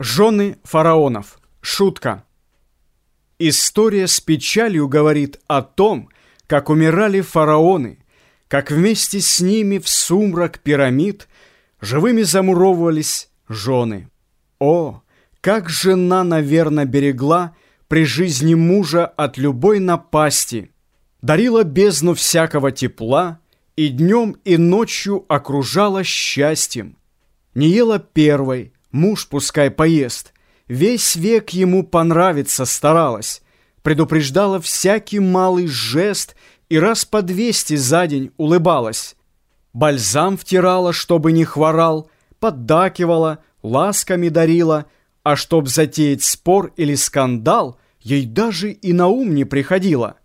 Жены фараонов. Шутка. История с печалью говорит о том, как умирали фараоны, как вместе с ними в сумрак пирамид живыми замуровывались жены. О, как жена, наверное, берегла при жизни мужа от любой напасти, дарила бездну всякого тепла и днем и ночью окружала счастьем. Не ела первой, Муж пускай поест. Весь век ему понравиться старалась. Предупреждала всякий малый жест и раз по двести за день улыбалась. Бальзам втирала, чтобы не хворал, поддакивала, ласками дарила, а чтоб затеять спор или скандал, ей даже и на ум не приходило.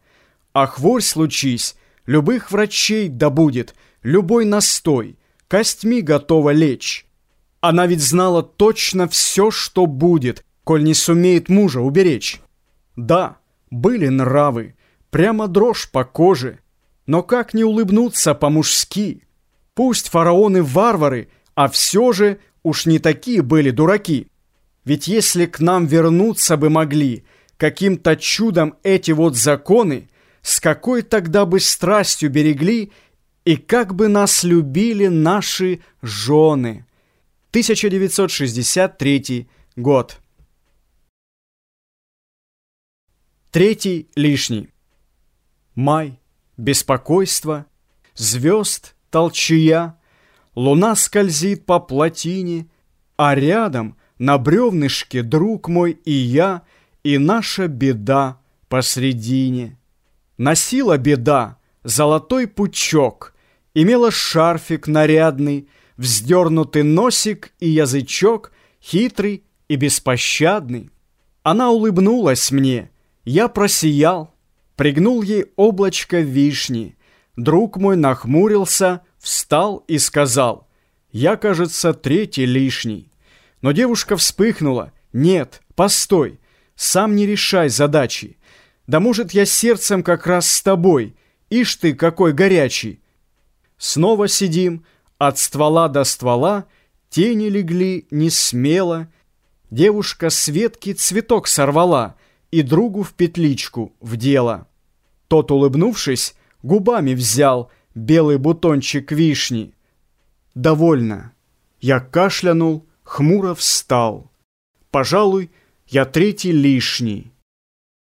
А хворь случись, любых врачей добудет, любой настой, костьми готова лечь. Она ведь знала точно все, что будет, коль не сумеет мужа уберечь. Да, были нравы, прямо дрожь по коже. Но как не улыбнуться по-мужски? Пусть фараоны варвары, а все же уж не такие были дураки. Ведь если к нам вернуться бы могли каким-то чудом эти вот законы, с какой тогда бы страстью берегли и как бы нас любили наши жены». 1963 год. Третий лишний. Май, беспокойство, звезд толчая, Луна скользит по плотине, А рядом на бревнышке друг мой и я, И наша беда посредине. Носила беда золотой пучок, Имела шарфик нарядный, вздернутый носик и язычок, хитрый и беспощадный. Она улыбнулась мне, я просиял, пригнул ей облачко вишни. Друг мой нахмурился, встал и сказал, «Я, кажется, третий лишний». Но девушка вспыхнула, «Нет, постой, сам не решай задачи. Да может, я сердцем как раз с тобой, ишь ты какой горячий». Снова сидим, от ствола до ствола тени легли не смело. Девушка с ветки цветок сорвала и другу в петличку вдела. Тот, улыбнувшись, губами взял белый бутончик вишни. Довольно. Я кашлянул, хмуро встал. Пожалуй, я третий лишний.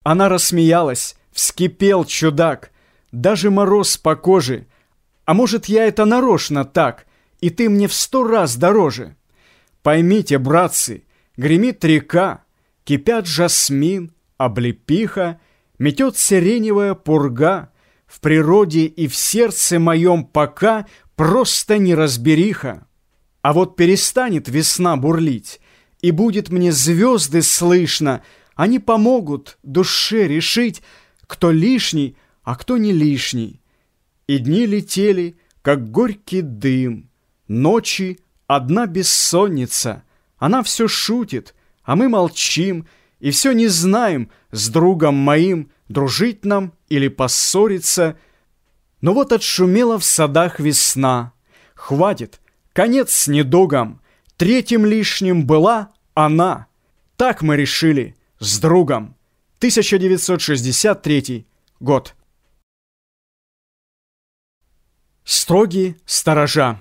Она рассмеялась, вскипел чудак, даже мороз по коже — а может, я это нарочно так, и ты мне в сто раз дороже? Поймите, братцы, гремит река, кипят жасмин, облепиха, метет сиреневая пурга, в природе и в сердце моем пока просто неразбериха. А вот перестанет весна бурлить, и будет мне звезды слышно, они помогут душе решить, кто лишний, а кто не лишний. И дни летели, как горький дым. Ночи одна бессонница. Она все шутит, а мы молчим и все не знаем с другом моим, дружить нам или поссориться. Но вот отшумела в садах весна. Хватит, конец с недугом. Третьим лишним была она. Так мы решили с другом. 1963 год. Строгие сторожа.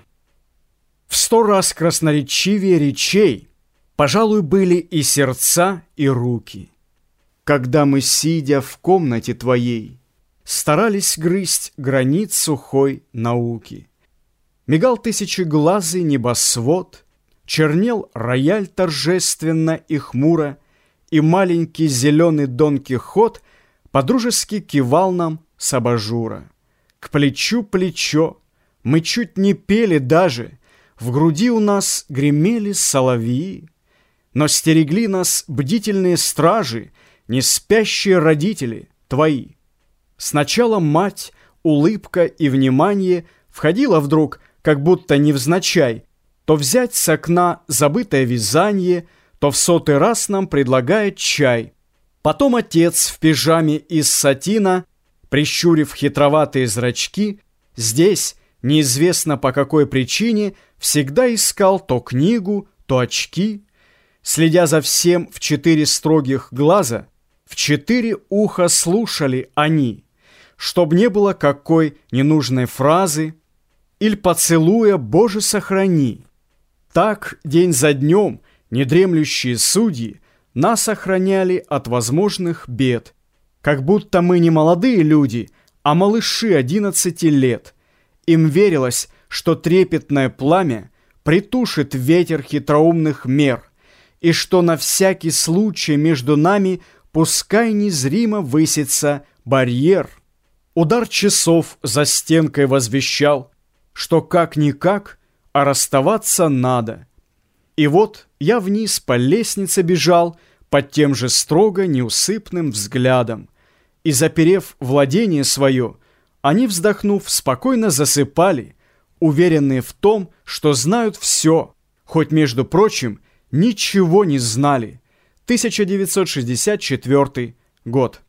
В сто раз красноречивее речей, Пожалуй, были и сердца, и руки. Когда мы, сидя в комнате твоей, Старались грызть гранит сухой науки. Мигал тысячеглазый небосвод, Чернел рояль торжественно и хмуро, И маленький зеленый Дон Кихот Подружески кивал нам с абажура. К плечу плечо, мы чуть не пели даже, в груди у нас гремели соловьи. Но стерегли нас бдительные стражи, не спящие родители твои. Сначала мать, улыбка и внимание входила вдруг, как будто невзначай, то взять с окна забытое вязание, то в сотый раз нам предлагает чай. Потом отец в пижаме из сатина, прищурив хитроватые зрачки, здесь, неизвестно по какой причине, всегда искал то книгу, то очки. Следя за всем в четыре строгих глаза, в четыре уха слушали они, чтоб не было какой ненужной фразы или поцелуя «Боже, сохрани». Так день за днем недремлющие судьи нас охраняли от возможных бед, как будто мы не молодые люди, а малыши одиннадцати лет. Им верилось, что трепетное пламя притушит ветер хитроумных мер, и что на всякий случай между нами пускай незримо высится барьер. Удар часов за стенкой возвещал, что как-никак, а расставаться надо. И вот я вниз по лестнице бежал под тем же строго неусыпным взглядом, и, заперев владение свое, они, вздохнув, спокойно засыпали, уверенные в том, что знают все, хоть, между прочим, ничего не знали. 1964 год.